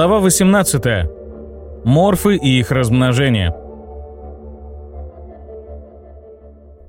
Глава 18. Морфы и их размножение.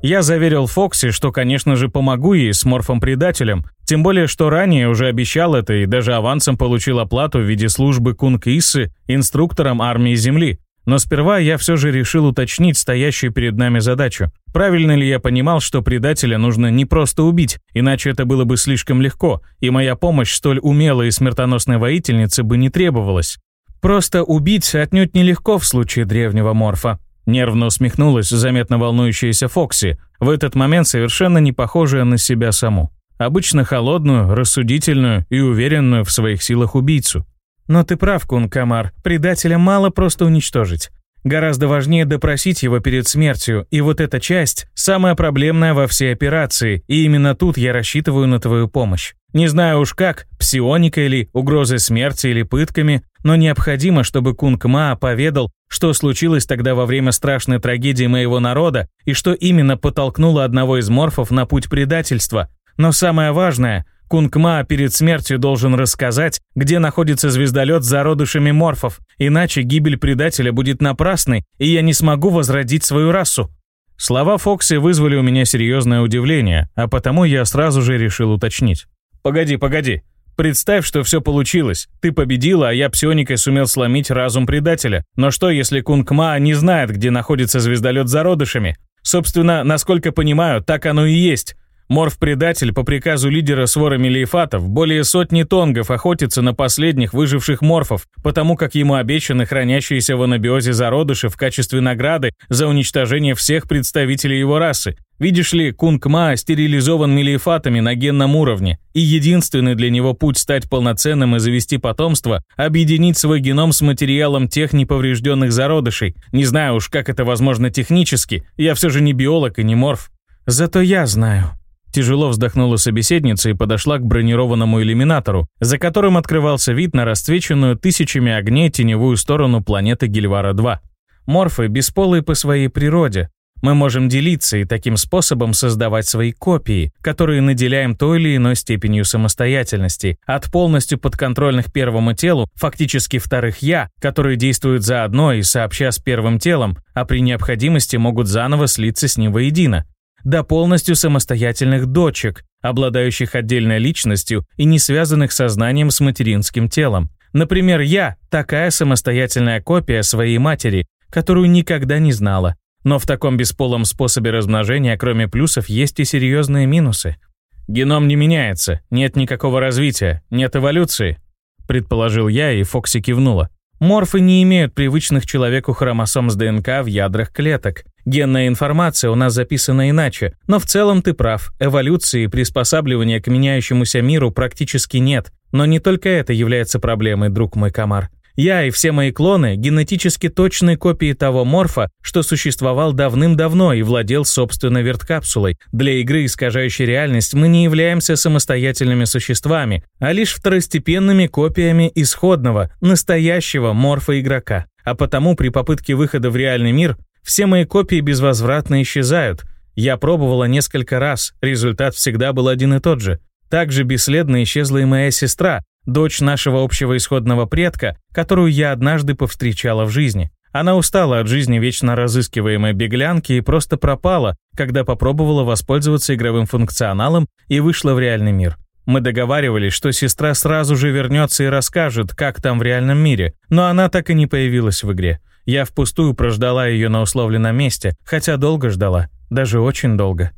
Я заверил Фокси, что, конечно же, помогу ей с морфом-предателем, тем более, что ранее уже обещал это и даже авансом получил оплату в виде службы Кунг Иссы инструктором армии Земли. Но сперва я все же решил уточнить стоящую перед нами задачу. Правильно ли я понимал, что предателя нужно не просто убить, иначе это было бы слишком легко, и моя помощь столь умелой и смертоносной воительнице бы не требовалась. Просто убить отнюдь нелегко в случае древнего морфа. Нервно усмехнулась заметно волнующаяся Фокси, в этот момент совершенно не похожая на себя саму. Обычно холодную, рассудительную и уверенную в своих силах убийцу. Но ты прав, Кун Камар, предателя мало просто уничтожить. Гораздо важнее допросить его перед смертью, и вот эта часть самая проблемная во всей операции, и именно тут я рассчитываю на твою помощь. Не знаю уж как, псионикой или угрозой смерти или пытками, но необходимо, чтобы Кунг Ма поведал, что случилось тогда во время страшной трагедии моего народа и что именно подтолкнуло одного из морфов на путь предательства. Но самое важное, Кунгма перед смертью должен рассказать, где находится звездолет с зародышами морфов, иначе гибель предателя будет напрасной, и я не смогу возродить свою расу. Слова Фокси вызвали у меня серьезное удивление, а потому я сразу же решил уточнить. «Погоди, погоди. Представь, что все получилось. Ты победила, а я псионикой сумел сломить разум предателя. Но что, если Кунгма не знает, где находится звездолет с зародышами? Собственно, насколько понимаю, так оно и есть. Морф-предатель по приказу лидера свора Мелиефатов более сотни тонгов охотится на последних выживших морфов, потому как ему обещаны хранящиеся в анабиозе зародыши в качестве награды за уничтожение всех представителей его расы. Видишь ли, Кунг-Ма стерилизован Мелиефатами на генном уровне, и единственный для него путь стать полноценным и завести потомство – объединить свой геном с материалом тех неповрежденных зародышей. Не знаю уж, как это возможно технически, я все же не биолог и не морф. Зато я знаю, Тяжело вздохнула собеседница и подошла к бронированному иллюминатору, за которым открывался вид на расцвеченную тысячами огней теневую сторону планеты Гильвара-2. Морфы бесполые по своей природе. Мы можем делиться и таким способом создавать свои копии, которые наделяем той или иной степенью самостоятельности, от полностью подконтрольных первому телу, фактически вторых «я», которые действуют заодно и сообща с первым телом, а при необходимости могут заново слиться с ним воедино до полностью самостоятельных дочек, обладающих отдельной личностью и не связанных сознанием с материнским телом. Например, я – такая самостоятельная копия своей матери, которую никогда не знала. Но в таком бесполом способе размножения, кроме плюсов, есть и серьезные минусы. Геном не меняется, нет никакого развития, нет эволюции, предположил я, и Фокси кивнула. Морфы не имеют привычных человеку хромосом с ДНК в ядрах клеток. Генная информация у нас записана иначе, но в целом ты прав, эволюции и приспосабливания к меняющемуся миру практически нет. Но не только это является проблемой, друг мой комар. Я и все мои клоны – генетически точные копии того морфа, что существовал давным-давно и владел собственной верткапсулой. Для игры, искажающей реальность, мы не являемся самостоятельными существами, а лишь второстепенными копиями исходного, настоящего морфа игрока. А потому при попытке выхода в реальный мир все мои копии безвозвратно исчезают. Я пробовала несколько раз, результат всегда был один и тот же. Также бесследно исчезла и моя сестра, дочь нашего общего исходного предка, которую я однажды повстречала в жизни. Она устала от жизни вечно разыскиваемой беглянки и просто пропала, когда попробовала воспользоваться игровым функционалом и вышла в реальный мир. Мы договаривались, что сестра сразу же вернется и расскажет, как там в реальном мире, но она так и не появилась в игре. Я впустую прождала ее на условленном месте, хотя долго ждала, даже очень долго.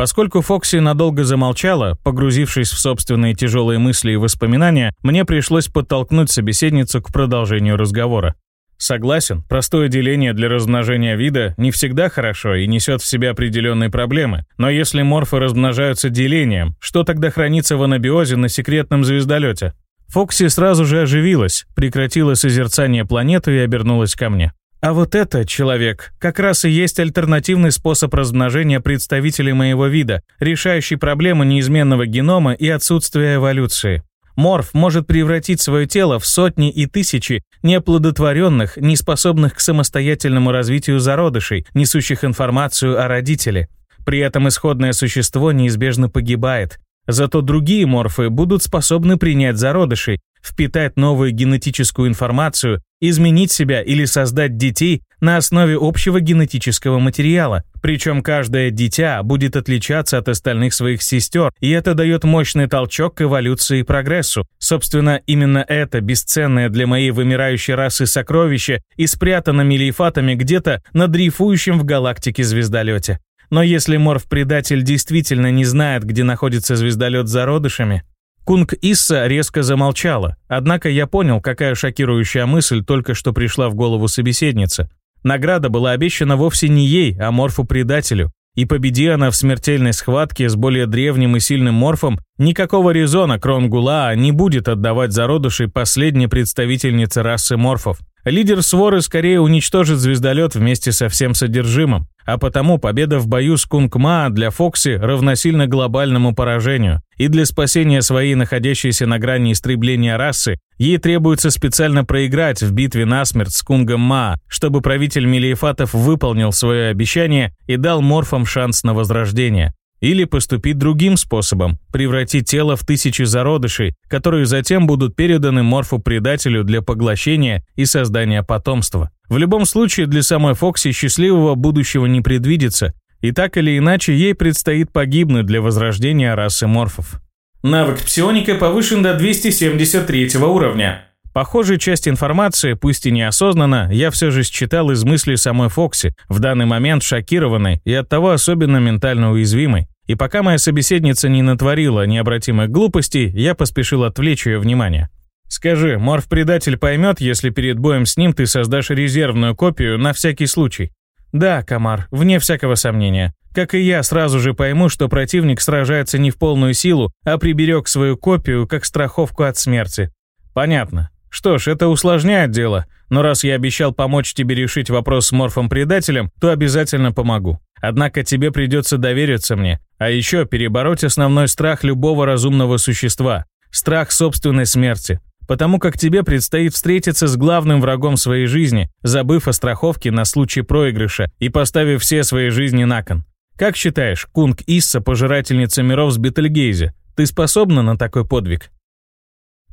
Поскольку Фокси надолго замолчала, погрузившись в собственные тяжелые мысли и воспоминания, мне пришлось подтолкнуть собеседницу к продолжению разговора. Согласен, простое деление для размножения вида не всегда хорошо и несет в себе определенные проблемы. Но если морфы размножаются делением, что тогда хранится в анабиозе на секретном звездолете? Фокси сразу же оживилась, прекратила созерцание планеты и обернулась ко мне. А вот это, человек, как раз и есть альтернативный способ размножения представителей моего вида, решающий проблему неизменного генома и отсутствия эволюции. Морф может превратить свое тело в сотни и тысячи неоплодотворенных, неспособных к самостоятельному развитию зародышей, несущих информацию о родителе. При этом исходное существо неизбежно погибает. Зато другие морфы будут способны принять зародышей, впитать новую генетическую информацию, изменить себя или создать детей на основе общего генетического материала. Причем каждое дитя будет отличаться от остальных своих сестер, и это дает мощный толчок к эволюции и прогрессу. Собственно, именно это бесценное для моей вымирающей расы сокровище и спрятано мелиефатами где-то на дрейфующем в галактике звездолете. Но если морф-предатель действительно не знает, где находится звездолет с зародышами, Кунг Исса резко замолчала, однако я понял, какая шокирующая мысль только что пришла в голову собеседницы. Награда была обещана вовсе не ей, а морфу-предателю. И победи она в смертельной схватке с более древним и сильным морфом, никакого резона Кронгула не будет отдавать зародышей последней представительнице расы морфов. Лидер своры скорее уничтожит звездолет вместе со всем содержимым, а потому победа в бою с Кунг Маа для Фокси равносильно глобальному поражению, и для спасения своей находящейся на грани истребления расы ей требуется специально проиграть в битве насмерть с Кунгом Ма, чтобы правитель Мелиефатов выполнил свое обещание и дал морфам шанс на возрождение. Или поступить другим способом, превратить тело в тысячи зародышей, которые затем будут переданы морфу-предателю для поглощения и создания потомства. В любом случае, для самой Фокси счастливого будущего не предвидится, и так или иначе ей предстоит погибнуть для возрождения расы морфов. Навык псионика повышен до 273 уровня. Похожую часть информации, пусть и неосознанно, я все же считал из мыслей самой Фокси, в данный момент шокированной и оттого особенно ментально уязвимой. И пока моя собеседница не натворила необратимых глупостей, я поспешил отвлечь ее внимание. «Скажи, морф-предатель поймет, если перед боем с ним ты создашь резервную копию на всякий случай?» «Да, Камар, вне всякого сомнения. Как и я сразу же пойму, что противник сражается не в полную силу, а приберег свою копию как страховку от смерти». «Понятно. Что ж, это усложняет дело, но раз я обещал помочь тебе решить вопрос с морфом-предателем, то обязательно помогу. Однако тебе придется довериться мне, а еще перебороть основной страх любого разумного существа – страх собственной смерти. Потому как тебе предстоит встретиться с главным врагом своей жизни, забыв о страховке на случай проигрыша и поставив все свои жизни на кон. Как считаешь, Кунг Исса, пожирательница миров с Бетельгейзе, ты способна на такой подвиг?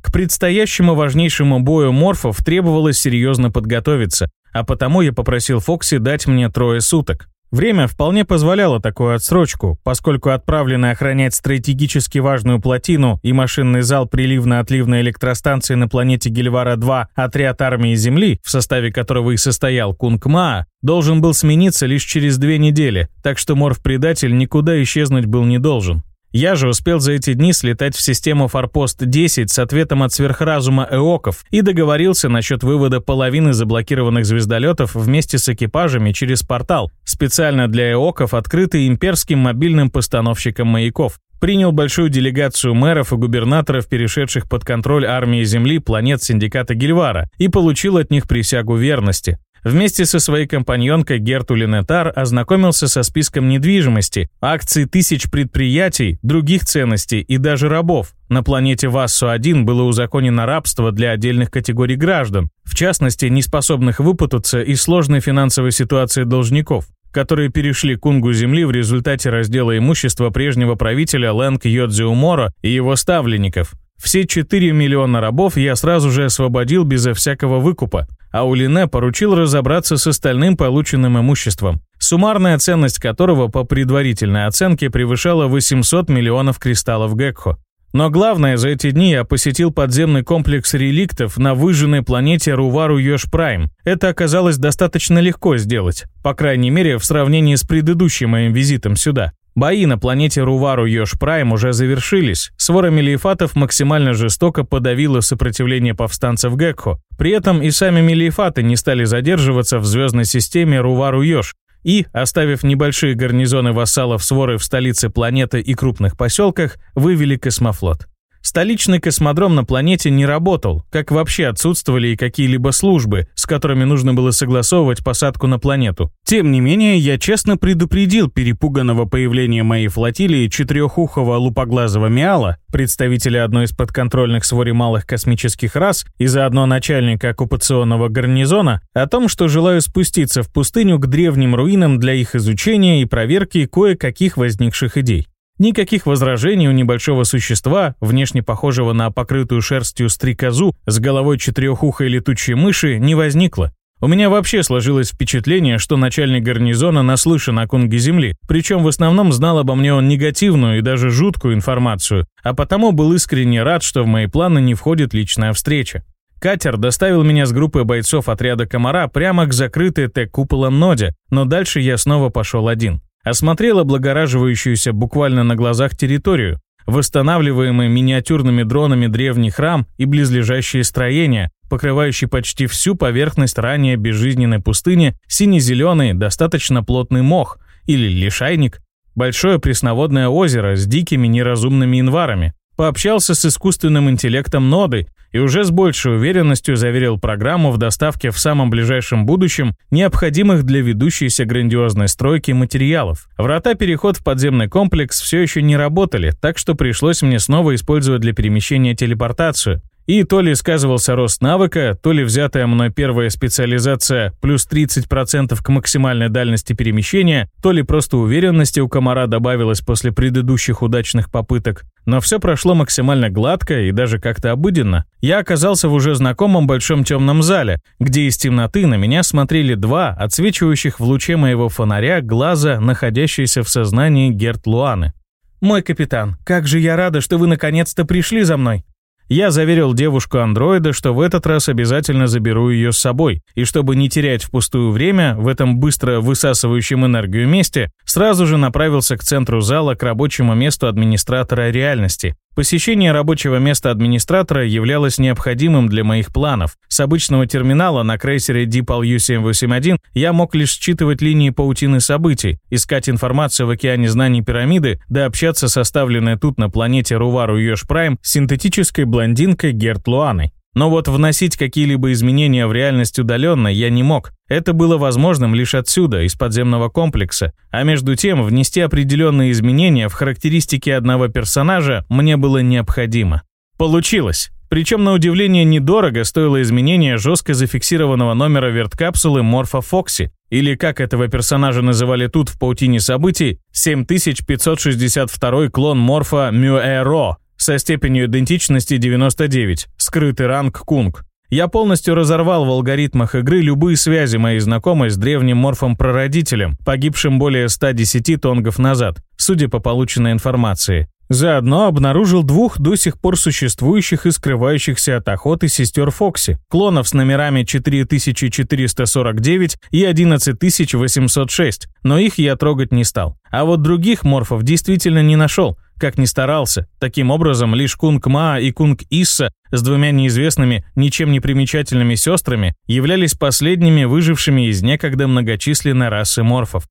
К предстоящему важнейшему бою морфов требовалось серьезно подготовиться, а потому я попросил Фокси дать мне трое суток. Время вполне позволяло такую отсрочку, поскольку отправленный охранять стратегически важную плотину и машинный зал приливно-отливной электростанции на планете Гельвара-2 отряд армии Земли, в составе которого и состоял Кунгмаа, должен был смениться лишь через две недели, так что морф-предатель никуда исчезнуть был не должен. Я же успел за эти дни слетать в систему Форпост-10 с ответом от сверхразума Эоков и договорился насчет вывода половины заблокированных звездолетов вместе с экипажами через портал, специально для Эоков, открытый имперским мобильным постановщиком маяков. Принял большую делегацию мэров и губернаторов, перешедших под контроль армии Земли планет синдиката Гильвара, и получил от них присягу верности. Вместе со своей компаньонкой Герту Линетар ознакомился со списком недвижимости, акций тысяч предприятий, других ценностей и даже рабов. На планете Вассу-1 было узаконено рабство для отдельных категорий граждан, в частности, неспособных выпутаться из сложной финансовой ситуации должников которые перешли Кунгу земли в результате раздела имущества прежнего правителя Лэнг Йодзиумора и его ставленников. Все 4 миллиона рабов я сразу же освободил безо всякого выкупа, а Улине поручил разобраться с остальным полученным имуществом, суммарная ценность которого по предварительной оценке превышала 800 миллионов кристаллов Гекхо. Но главное, за эти дни я посетил подземный комплекс реликтов на выжженной планете Рувару Йош Прайм. Это оказалось достаточно легко сделать, по крайней мере в сравнении с предыдущим моим визитом сюда. Бои на планете Рувару Йош Прайм уже завершились. Свора Мелиефатов максимально жестоко подавила сопротивление повстанцев Гекхо. При этом и сами Мелиефаты не стали задерживаться в звездной системе Рувару Йош и, оставив небольшие гарнизоны вассалов своры в столице планеты и крупных поселках, вывели космофлот. Столичный космодром на планете не работал, как вообще отсутствовали и какие-либо службы, с которыми нужно было согласовывать посадку на планету. Тем не менее, я честно предупредил перепуганного появления моей флотилии четырехухого лупоглазого Миала, представителя одной из подконтрольных своре малых космических рас и заодно начальника оккупационного гарнизона, о том, что желаю спуститься в пустыню к древним руинам для их изучения и проверки кое-каких возникших идей. Никаких возражений у небольшого существа, внешне похожего на покрытую шерстью стрекозу с головой четырехухой летучей мыши, не возникло. У меня вообще сложилось впечатление, что начальник гарнизона наслышан о кунге Земли, причем в основном знал обо мне он негативную и даже жуткую информацию, а потому был искренне рад, что в мои планы не входит личная встреча. Катер доставил меня с группой бойцов отряда «Комара» прямо к закрытой Т-куполом ноде, но дальше я снова пошел один. Осмотрел облагораживающуюся буквально на глазах территорию, восстанавливаемый миниатюрными дронами древний храм и близлежащие строения, покрывающий почти всю поверхность ранее безжизненной пустыни сине-зеленый, достаточно плотный мох или лишайник, большое пресноводное озеро с дикими неразумными инварами. Пообщался с искусственным интеллектом ноды и уже с большей уверенностью заверил программу в доставке в самом ближайшем будущем необходимых для ведущейся грандиозной стройки материалов. Врата-переход в подземный комплекс все еще не работали, так что пришлось мне снова использовать для перемещения телепортацию. И то ли сказывался рост навыка, то ли взятая мной первая специализация плюс 30% к максимальной дальности перемещения, то ли просто уверенности у комара добавилось после предыдущих удачных попыток. Но все прошло максимально гладко и даже как-то обыденно. Я оказался в уже знакомом большом темном зале, где из темноты на меня смотрели два, отсвечивающих в луче моего фонаря, глаза, находящиеся в сознании Герт Луаны. «Мой капитан, как же я рада, что вы наконец-то пришли за мной!» Я заверил девушку-андроида, что в этот раз обязательно заберу ее с собой, и чтобы не терять впустую время в этом быстро высасывающем энергию месте, сразу же направился к центру зала к рабочему месту администратора реальности. Посещение рабочего места администратора являлось необходимым для моих планов. С обычного терминала на крейсере DeepL U-781 я мог лишь считывать линии паутины событий, искать информацию в океане знаний пирамиды, да общаться с оставленной тут на планете Рувару Йош Прайм синтетической блондинкой Герт Луаной. Но вот вносить какие-либо изменения в реальность удаленно я не мог. Это было возможным лишь отсюда, из подземного комплекса. А между тем, внести определенные изменения в характеристики одного персонажа мне было необходимо. Получилось. Причем, на удивление, недорого стоило изменение жестко зафиксированного номера верткапсулы Морфа Фокси, или как этого персонажа называли тут в паутине событий, 7562 клон Морфа Мюэро, со степенью идентичности 99, скрытый ранг Кунг. Я полностью разорвал в алгоритмах игры любые связи моей знакомой с древним морфом-прародителем, погибшим более 110 тонгов назад, судя по полученной информации. Заодно обнаружил двух до сих пор существующих и скрывающихся от охоты сестер Фокси, клонов с номерами 4449 и 11806, но их я трогать не стал. А вот других морфов действительно не нашел, как ни старался. Таким образом, лишь Кунг Маа и Кунг Исса с двумя неизвестными, ничем не примечательными сестрами являлись последними выжившими из некогда многочисленной расы морфов.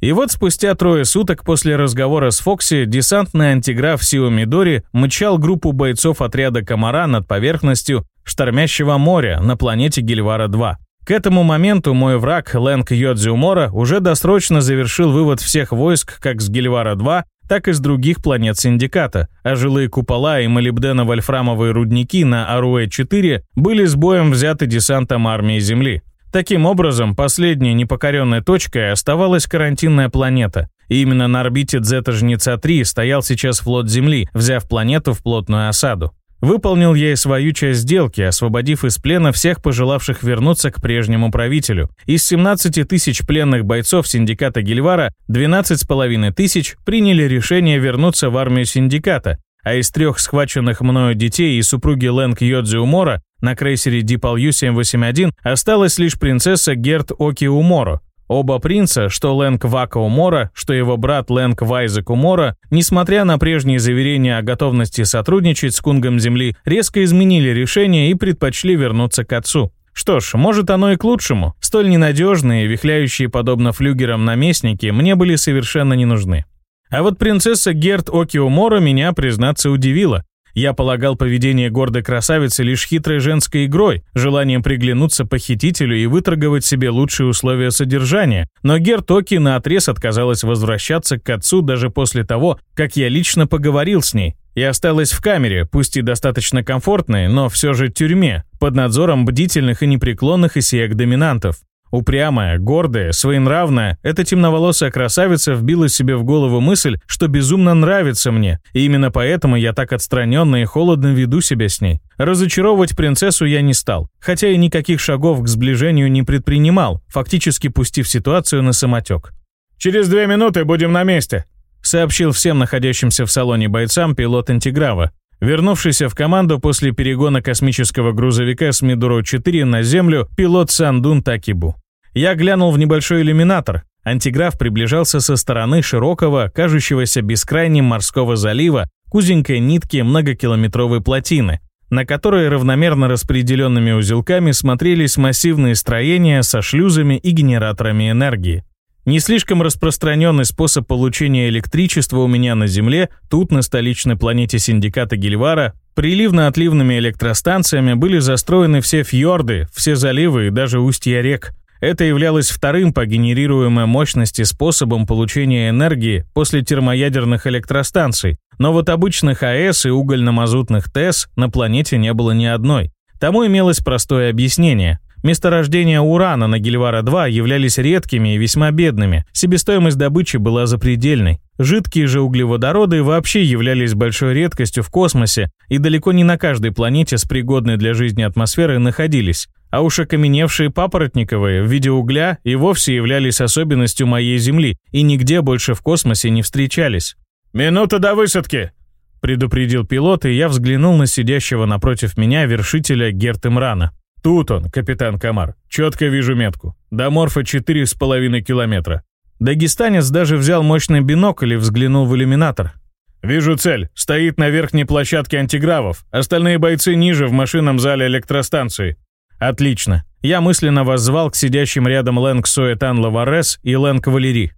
И вот спустя трое суток после разговора с Фокси десантный антиграф Сио Мидори мчал группу бойцов отряда «Комара» над поверхностью штормящего моря на планете Гильвара-2. К этому моменту мой враг Лэнг Йодзиумора уже досрочно завершил вывод всех войск как с Гильвара-2, так и с других планет Синдиката, а жилые купола и молибдено-вольфрамовые рудники на Аруэ-4 были с боем взяты десантом армии Земли. Таким образом, последней непокоренной точкой оставалась карантинная планета. И именно на орбите Зета-Жнеца-3 стоял сейчас флот Земли, взяв планету в плотную осаду. Выполнил я и свою часть сделки, освободив из плена всех пожелавших вернуться к прежнему правителю. Из 17 тысяч пленных бойцов синдиката Гильвара 12,5 тысяч приняли решение вернуться в армию синдиката, а из трех схваченных мною детей и супруги Лэнг Йодзи Умора на крейсере Дипал Ю-781 осталась лишь принцесса Герт Оки Уморо, Оба принца, что Лэнг Вака Умора, что его брат Лэнг Вайзек Умора, несмотря на прежние заверения о готовности сотрудничать с Кунгом Земли, резко изменили решение и предпочли вернуться к отцу. Что ж, может оно и к лучшему. Столь ненадежные, вихляющие подобно флюгерам наместники мне были совершенно не нужны. А вот принцесса Герт Оки Умора меня, признаться, удивила. Я полагал поведение гордой красавицы лишь хитрой женской игрой, желанием приглянуться похитителю и выторговать себе лучшие условия содержания, но Гертоки наотрез отказалась возвращаться к отцу даже после того, как я лично поговорил с ней, и осталась в камере, пусть и достаточно комфортной, но все же тюрьме, под надзором бдительных и непреклонных исеек-доминантов. Упрямая, гордая, своенравная, эта темноволосая красавица вбила себе в голову мысль, что безумно нравится мне, и именно поэтому я так отстраненно и холодно веду себя с ней. Разочаровывать принцессу я не стал, хотя и никаких шагов к сближению не предпринимал, фактически пустив ситуацию на самотек. «Через две минуты будем на месте», сообщил всем находящимся в салоне бойцам пилот антиграва, Вернувшийся в команду после перегона космического грузовика с Мидуро-4 на Землю пилот Сандун Такибу. Я глянул в небольшой иллюминатор. Антиграф приближался со стороны широкого, кажущегося бескрайним морского залива к узенькой нитке многокилометровой плотины, на которой равномерно распределенными узелками смотрелись массивные строения со шлюзами и генераторами энергии. Не слишком распространенный способ получения электричества у меня на Земле, тут, на столичной планете синдиката Гильвара, приливно-отливными электростанциями были застроены все фьорды, все заливы и даже устья рек. Это являлось вторым по генерируемой мощности способом получения энергии после термоядерных электростанций, но вот обычных АЭС и угольно-мазутных ТЭС на планете не было ни одной. Тому имелось простое объяснение. Месторождения урана на Гильвара-2 являлись редкими и весьма бедными, себестоимость добычи была запредельной. Жидкие же углеводороды вообще являлись большой редкостью в космосе и далеко не на каждой планете с пригодной для жизни атмосферой находились. А уж окаменевшие папоротниковые в виде угля и вовсе являлись особенностью моей Земли и нигде больше в космосе не встречались. «Минута до высадки!» предупредил пилот, и я взглянул на сидящего напротив меня вершителя Герт Имрана. Тут он, капитан Камар. Четко вижу метку. До морфа четыре с половиной километра. Дагестанец даже взял мощный бинокль и взглянул в иллюминатор. «Вижу цель. Стоит на верхней площадке антигравов. Остальные бойцы ниже в машинном зале электростанции». «Отлично. Я мысленно воззвал к сидящим рядом Лэнг Суэтан Лаварес и Лэнг Валери.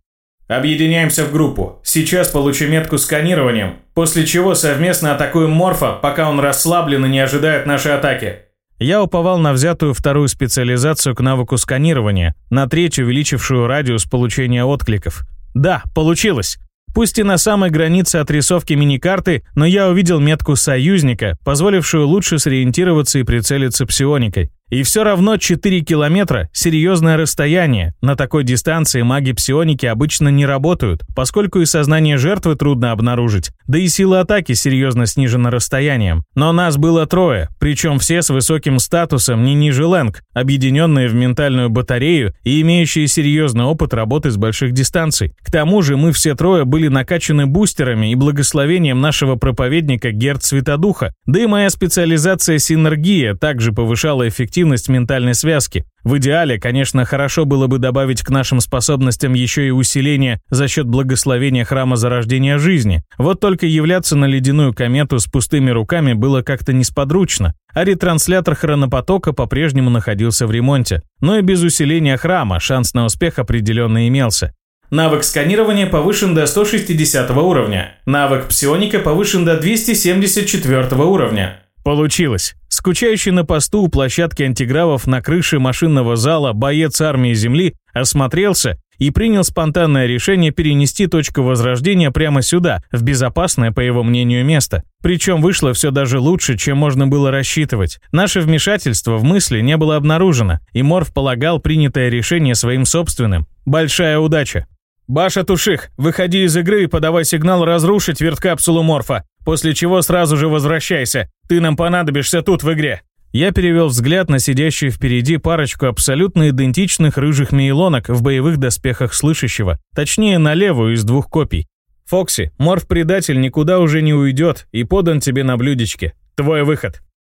Объединяемся в группу. Сейчас получу метку сканированием, после чего совместно атакуем Морфа, пока он расслаблен и не ожидает нашей атаки. Я уповал на взятую вторую специализацию к навыку сканирования, на третью увеличившую радиус получения откликов. Да, получилось. Пусть и на самой границе отрисовки миникарты, но я увидел метку союзника, позволившую лучше сориентироваться и прицелиться псионикой. И все равно 4 километра – серьезное расстояние. На такой дистанции маги псионики обычно не работают, поскольку и сознание жертвы трудно обнаружить, да и сила атаки серьезно снижена расстоянием. Но нас было трое, причем все с высоким статусом не ниже Лэнг, объединенные в ментальную батарею и имеющие серьезный опыт работы с больших дистанций. К тому же мы все трое были накачаны бустерами и благословением нашего проповедника Герд Светодуха, да и моя специализация синергия также повышала эффективность эффективность ментальной связки. В идеале, конечно, хорошо было бы добавить к нашим способностям еще и усиление за счет благословения храма зарождения жизни. Вот только являться на ледяную комету с пустыми руками было как-то несподручно, а ретранслятор хронопотока по-прежнему находился в ремонте. Но и без усиления храма шанс на успех определенно имелся. Навык сканирования повышен до 160 уровня. Навык псионика повышен до 274 уровня. Получилось. Скучающий на посту у площадки антигравов на крыше машинного зала боец армии Земли осмотрелся и принял спонтанное решение перенести точку возрождения прямо сюда, в безопасное, по его мнению, место. Причем вышло все даже лучше, чем можно было рассчитывать. Наше вмешательство в мысли не было обнаружено, и Морф полагал принятое решение своим собственным. Большая удача. «Баша Туших, выходи из игры и подавай сигнал разрушить верткапсулу Морфа, после чего сразу же возвращайся. Ты нам понадобишься тут в игре». Я перевел взгляд на сидящую впереди парочку абсолютно идентичных рыжих мейлонок в боевых доспехах слышащего, точнее на левую из двух копий. «Фокси, морф-предатель никуда уже не уйдет и подан тебе на блюдечке. Твой выход».